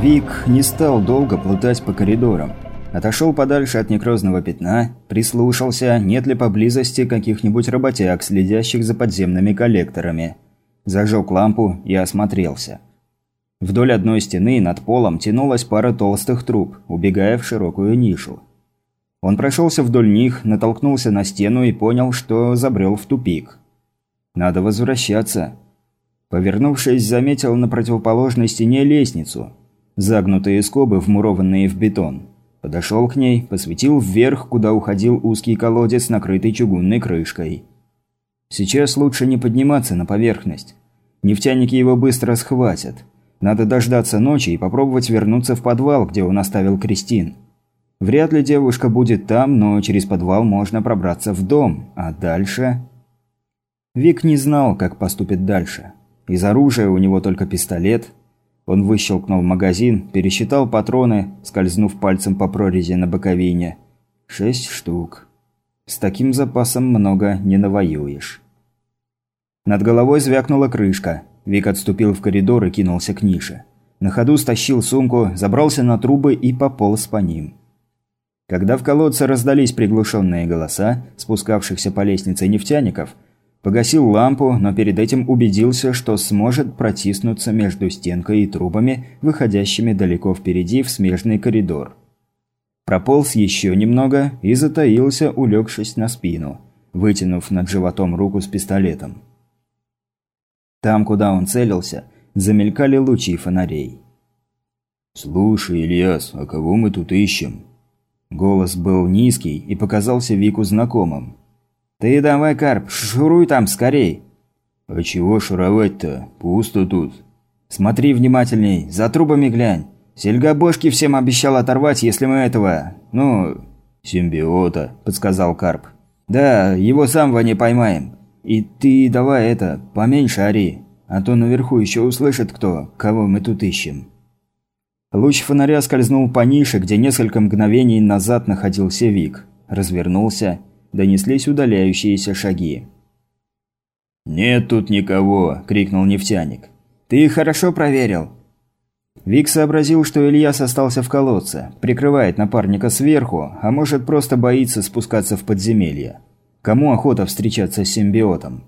Вик не стал долго плутать по коридорам. Отошел подальше от некрозного пятна, прислушался, нет ли поблизости каких-нибудь работяг, следящих за подземными коллекторами. Зажег лампу и осмотрелся. Вдоль одной стены над полом тянулась пара толстых труб, убегая в широкую нишу. Он прошелся вдоль них, натолкнулся на стену и понял, что забрел в тупик. Надо возвращаться. Повернувшись, заметил на противоположной стене лестницу. Загнутые скобы, вмурованные в бетон. Подошел к ней, посветил вверх, куда уходил узкий колодец, накрытый чугунной крышкой. Сейчас лучше не подниматься на поверхность. Нефтяники его быстро схватят. Надо дождаться ночи и попробовать вернуться в подвал, где он оставил Кристин. Вряд ли девушка будет там, но через подвал можно пробраться в дом. А дальше... Вик не знал, как поступит дальше. Из оружия у него только пистолет. Он выщелкнул магазин, пересчитал патроны, скользнув пальцем по прорези на боковине. Шесть штук. С таким запасом много не навоюешь. Над головой звякнула крышка. Вик отступил в коридор и кинулся к нише. На ходу стащил сумку, забрался на трубы и пополз по ним. Когда в колодце раздались приглушенные голоса, спускавшихся по лестнице нефтяников, погасил лампу, но перед этим убедился, что сможет протиснуться между стенкой и трубами, выходящими далеко впереди в смежный коридор. Прополз еще немного и затаился, улегшись на спину, вытянув над животом руку с пистолетом. Там, куда он целился, замелькали лучи фонарей. «Слушай, Ильяс, а кого мы тут ищем?» Голос был низкий и показался Вику знакомым. «Ты давай, Карп, шуруй там скорей!» «А чего шуровать-то? Пусто тут». «Смотри внимательней, за трубами глянь. Сельга бошки всем обещал оторвать, если мы этого... ну...» «Симбиота», – подсказал Карп. «Да, его самого не поймаем. И ты давай это, поменьше ори, а то наверху еще услышит кто, кого мы тут ищем». Луч фонаря скользнул по нише, где несколько мгновений назад находился Вик. Развернулся, донеслись удаляющиеся шаги. «Нет тут никого!» – крикнул нефтяник. «Ты хорошо проверил?» Вик сообразил, что Ильяс остался в колодце, прикрывает напарника сверху, а может просто боится спускаться в подземелье. Кому охота встречаться с симбиотом?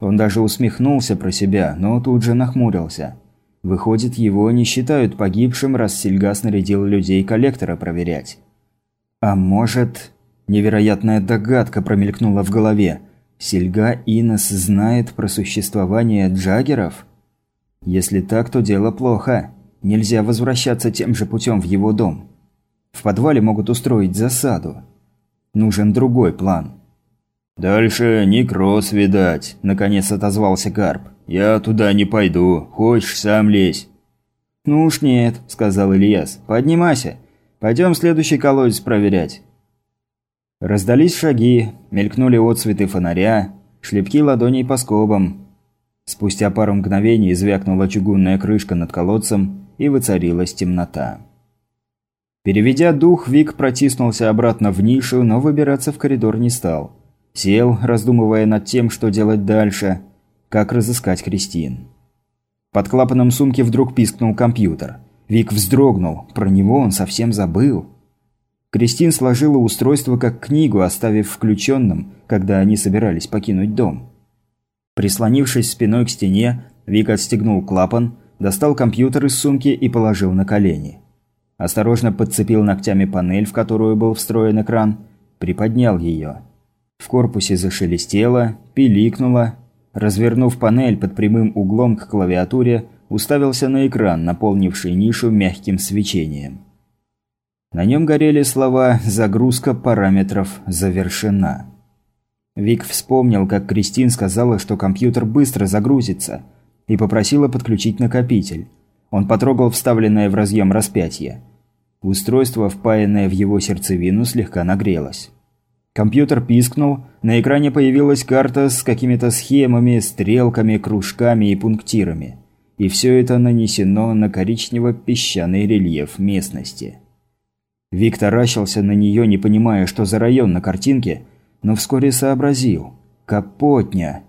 Он даже усмехнулся про себя, но тут же нахмурился. Выходит, его не считают погибшим, раз Сильга снарядил людей коллектора проверять. А может... Невероятная догадка промелькнула в голове. Сильга Инес знает про существование джаггеров? Если так, то дело плохо. Нельзя возвращаться тем же путем в его дом. В подвале могут устроить засаду. Нужен другой план. «Дальше некроз, видать», – наконец отозвался Карп. «Я туда не пойду. Хочешь, сам лезь». «Ну уж нет», – сказал Ильяс. «Поднимайся. Пойдем следующий колодец проверять». Раздались шаги, мелькнули отцветы фонаря, шлепки ладоней по скобам. Спустя пару мгновений звякнула чугунная крышка над колодцем, и воцарилась темнота. Переведя дух, Вик протиснулся обратно в нишу, но выбираться в коридор не стал. Сел, раздумывая над тем, что делать дальше, как разыскать Кристин. Под клапаном сумки вдруг пискнул компьютер. Вик вздрогнул, про него он совсем забыл. Кристин сложила устройство как книгу, оставив включенным, когда они собирались покинуть дом. Прислонившись спиной к стене, Вик отстегнул клапан, достал компьютер из сумки и положил на колени. Осторожно подцепил ногтями панель, в которую был встроен экран, приподнял ее. В корпусе зашелестело, пиликнуло. Развернув панель под прямым углом к клавиатуре, уставился на экран, наполнивший нишу мягким свечением. На нем горели слова «Загрузка параметров завершена». Вик вспомнил, как Кристин сказала, что компьютер быстро загрузится, и попросила подключить накопитель. Он потрогал вставленное в разъем распятие. Устройство, впаянное в его сердцевину, слегка нагрелось. Компьютер пискнул, на экране появилась карта с какими-то схемами, стрелками, кружками и пунктирами. И все это нанесено на коричнево-песчаный рельеф местности. Виктор таращился на нее, не понимая, что за район на картинке, но вскоре сообразил. Капотня.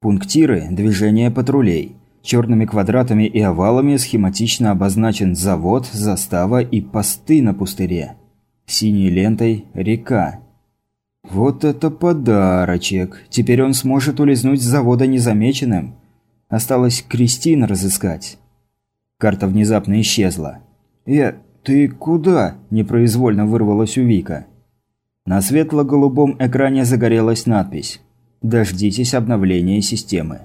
Пунктиры – движение патрулей. Черными квадратами и овалами схематично обозначен завод, застава и посты на пустыре. Синей лентой – река. Вот это подарочек! Теперь он сможет улизнуть с завода незамеченным. Осталось Кристин разыскать. Карта внезапно исчезла. «Э, ты куда?» – непроизвольно вырвалась у Вика. На светло-голубом экране загорелась надпись «Дождитесь обновления системы».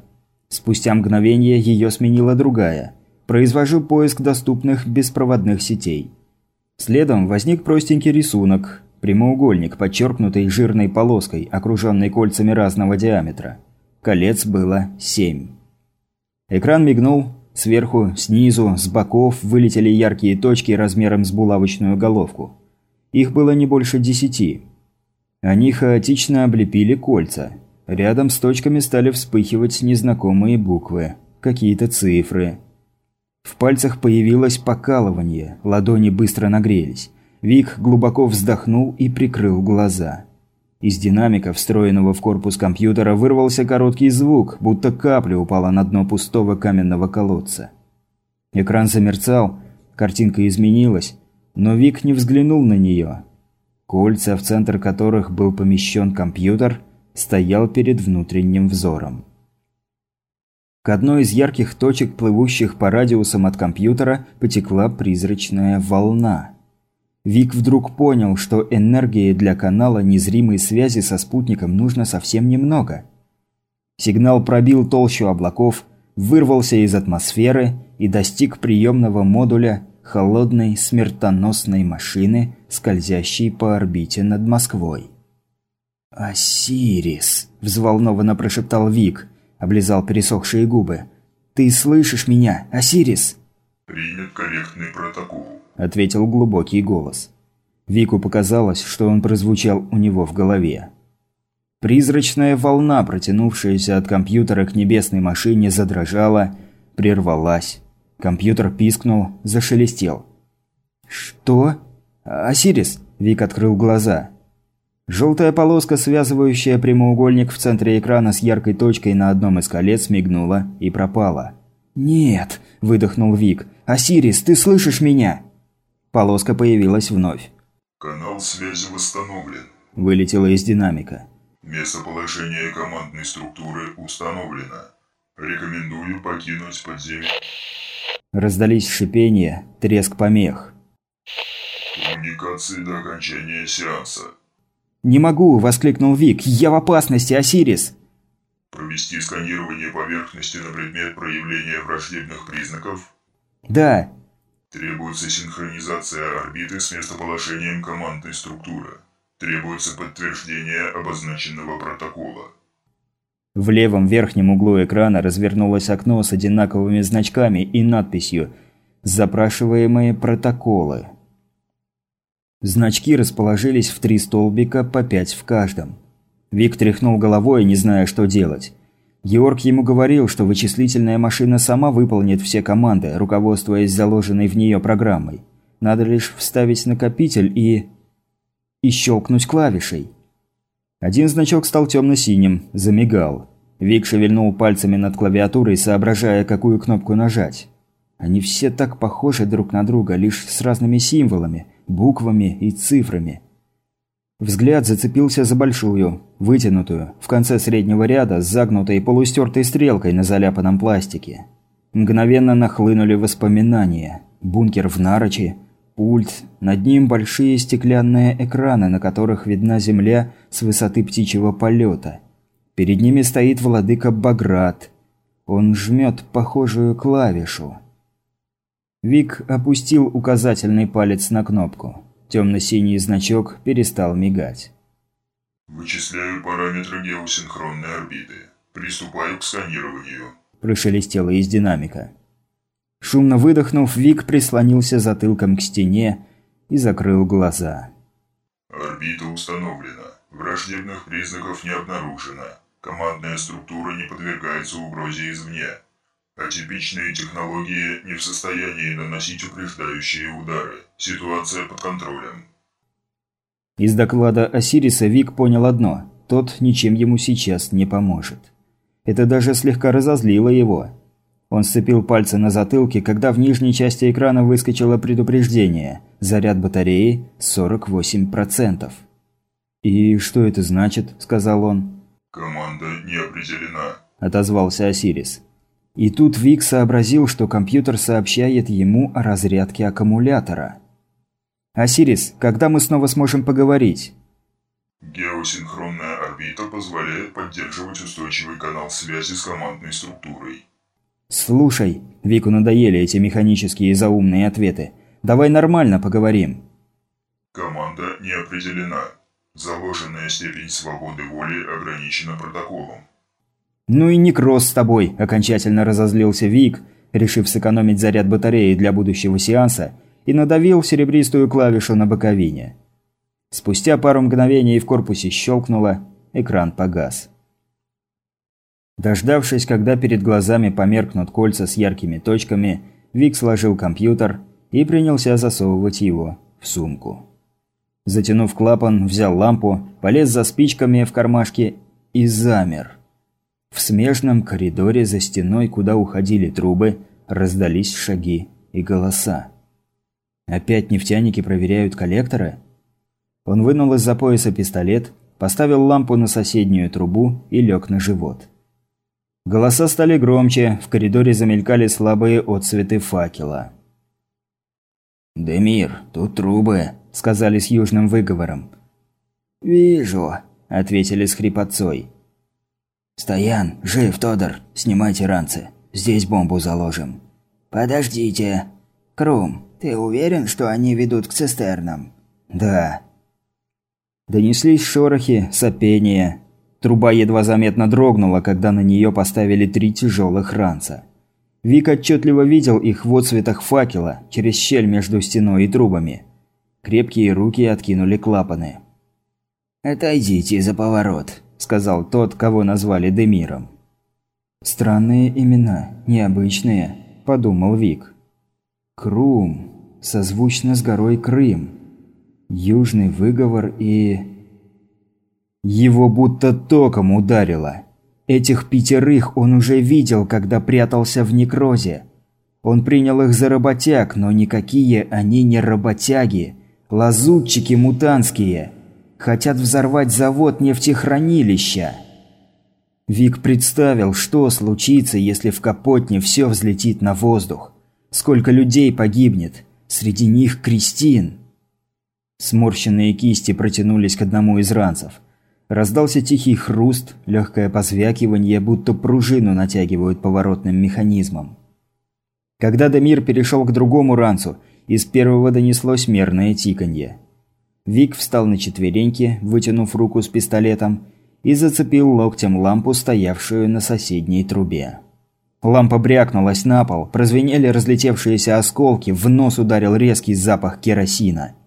Спустя мгновение ее сменила другая. Произвожу поиск доступных беспроводных сетей. Следом возник простенький рисунок. Прямоугольник, подчеркнутый жирной полоской, окруженный кольцами разного диаметра. Колец было семь. Экран мигнул. Сверху, снизу, с боков вылетели яркие точки размером с булавочную головку. Их было не больше десяти. Они хаотично облепили кольца. Рядом с точками стали вспыхивать незнакомые буквы, какие-то цифры. В пальцах появилось покалывание, ладони быстро нагрелись. Вик глубоко вздохнул и прикрыл глаза. Из динамика, встроенного в корпус компьютера, вырвался короткий звук, будто капля упала на дно пустого каменного колодца. Экран замерцал, картинка изменилась, но Вик не взглянул на нее. Кольца, в центр которых был помещен компьютер – стоял перед внутренним взором. К одной из ярких точек, плывущих по радиусам от компьютера, потекла призрачная волна. Вик вдруг понял, что энергии для канала незримой связи со спутником нужно совсем немного. Сигнал пробил толщу облаков, вырвался из атмосферы и достиг приемного модуля холодной смертоносной машины, скользящей по орбите над Москвой. «Осирис!» – взволнованно прошептал Вик, облизал пересохшие губы. «Ты слышишь меня, Осирис?» «Принят корректный протокол», – ответил глубокий голос. Вику показалось, что он прозвучал у него в голове. Призрачная волна, протянувшаяся от компьютера к небесной машине, задрожала, прервалась. Компьютер пискнул, зашелестел. «Что? Осирис?» – Вик открыл глаза. Желтая полоска, связывающая прямоугольник в центре экрана с яркой точкой на одном из колец, мигнула и пропала. «Нет!» – выдохнул Вик. «Осирис, ты слышишь меня?» Полоска появилась вновь. «Канал связи восстановлен», – вылетело из динамика. «Местоположение командной структуры установлено. Рекомендую покинуть подземелье». Раздались шипения, треск помех. «Коммуникации до окончания сеанса. «Не могу!» – воскликнул Вик. «Я в опасности, Осирис!» «Провести сканирование поверхности на предмет проявления враждебных признаков?» «Да». «Требуется синхронизация орбиты с местоположением командной структуры. Требуется подтверждение обозначенного протокола». В левом верхнем углу экрана развернулось окно с одинаковыми значками и надписью «Запрашиваемые протоколы». Значки расположились в три столбика по пять в каждом. Вик тряхнул головой, не зная, что делать. Георг ему говорил, что вычислительная машина сама выполнит все команды, руководствуясь заложенной в нее программой. Надо лишь вставить накопитель и... и щелкнуть клавишей. Один значок стал темно-синим, замигал. Вик шевельнул пальцами над клавиатурой, соображая, какую кнопку нажать. Они все так похожи друг на друга, лишь с разными символами – буквами и цифрами. Взгляд зацепился за большую, вытянутую, в конце среднего ряда с загнутой полустертой стрелкой на заляпанном пластике. Мгновенно нахлынули воспоминания. Бункер в Нарочи, пульт, над ним большие стеклянные экраны, на которых видна земля с высоты птичьего полета. Перед ними стоит владыка Баграт. Он жмет похожую клавишу. Вик опустил указательный палец на кнопку. Темно-синий значок перестал мигать. «Вычисляю параметры геосинхронной орбиты. Приступаю к сканированию», – прошелестело из динамика. Шумно выдохнув, Вик прислонился затылком к стене и закрыл глаза. «Орбита установлена. Враждебных признаков не обнаружено. Командная структура не подвергается угрозе извне. Атипичные технологии не в состоянии наносить упреждающие удары. Ситуация под контролем. Из доклада Осириса Вик понял одно – тот ничем ему сейчас не поможет. Это даже слегка разозлило его. Он сцепил пальцы на затылке, когда в нижней части экрана выскочило предупреждение. Заряд батареи 48%. «И что это значит?» – сказал он. «Команда не определена», – отозвался Осирис. И тут Вик сообразил, что компьютер сообщает ему о разрядке аккумулятора. «Осирис, когда мы снова сможем поговорить?» Геосинхронная орбита позволяет поддерживать устойчивый канал связи с командной структурой. «Слушай, Вику надоели эти механические и заумные ответы. Давай нормально поговорим». Команда не определена. Заложенная степень свободы воли ограничена протоколом. «Ну и некроз с тобой», – окончательно разозлился Вик, решив сэкономить заряд батареи для будущего сеанса, и надавил серебристую клавишу на боковине. Спустя пару мгновений в корпусе щелкнуло, экран погас. Дождавшись, когда перед глазами померкнут кольца с яркими точками, Вик сложил компьютер и принялся засовывать его в сумку. Затянув клапан, взял лампу, полез за спичками в кармашке и замер. В смежном коридоре за стеной, куда уходили трубы, раздались шаги и голоса. Опять нефтяники проверяют коллекторы? Он вынул из-за пояса пистолет, поставил лампу на соседнюю трубу и лег на живот. Голоса стали громче, в коридоре замелькали слабые отсветы факела. «Демир, тут трубы», – сказали с южным выговором. «Вижу», – ответили с хрипотцой. «Стоян, жив, Тодор, снимайте ранцы. Здесь бомбу заложим». «Подождите. Крум, ты уверен, что они ведут к цистернам?» «Да». Донеслись шорохи, сопения. Труба едва заметно дрогнула, когда на нее поставили три тяжелых ранца. Вик отчетливо видел их в отцветах факела, через щель между стеной и трубами. Крепкие руки откинули клапаны. «Отойдите за поворот», – сказал тот, кого назвали Демиром. «Странные имена, необычные», – подумал Вик. «Крум, созвучно с горой Крым. Южный выговор и...» Его будто током ударило. Этих пятерых он уже видел, когда прятался в некрозе. Он принял их за работяг, но никакие они не работяги. Лазутчики мутанские. Хотят взорвать завод нефтехранилища. Вик представил, что случится, если в Капотне все взлетит на воздух. Сколько людей погибнет. Среди них Кристин. Сморщенные кисти протянулись к одному из ранцев. Раздался тихий хруст, легкое позвякивание, будто пружину натягивают поворотным механизмом. Когда Демир перешел к другому ранцу, из первого донеслось мерное тиканье. Вик встал на четвереньки, вытянув руку с пистолетом, и зацепил локтем лампу, стоявшую на соседней трубе. Лампа брякнулась на пол, прозвенели разлетевшиеся осколки, в нос ударил резкий запах керосина –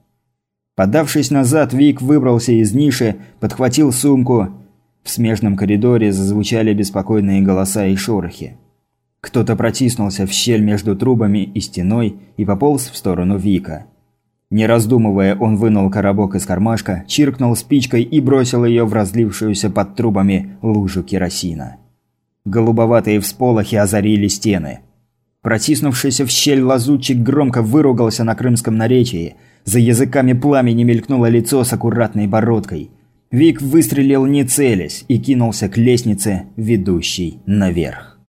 Подавшись назад, Вик выбрался из ниши, подхватил сумку. В смежном коридоре зазвучали беспокойные голоса и шорохи. Кто-то протиснулся в щель между трубами и стеной и пополз в сторону Вика. Не раздумывая, он вынул коробок из кармашка, чиркнул спичкой и бросил ее в разлившуюся под трубами лужу керосина. Голубоватые всполохи озарили стены. Протиснувшийся в щель лазутчик громко выругался на крымском наречии – за языками пламени мелькнуло лицо с аккуратной бородкой. Вик выстрелил не целясь и кинулся к лестнице, ведущей наверх.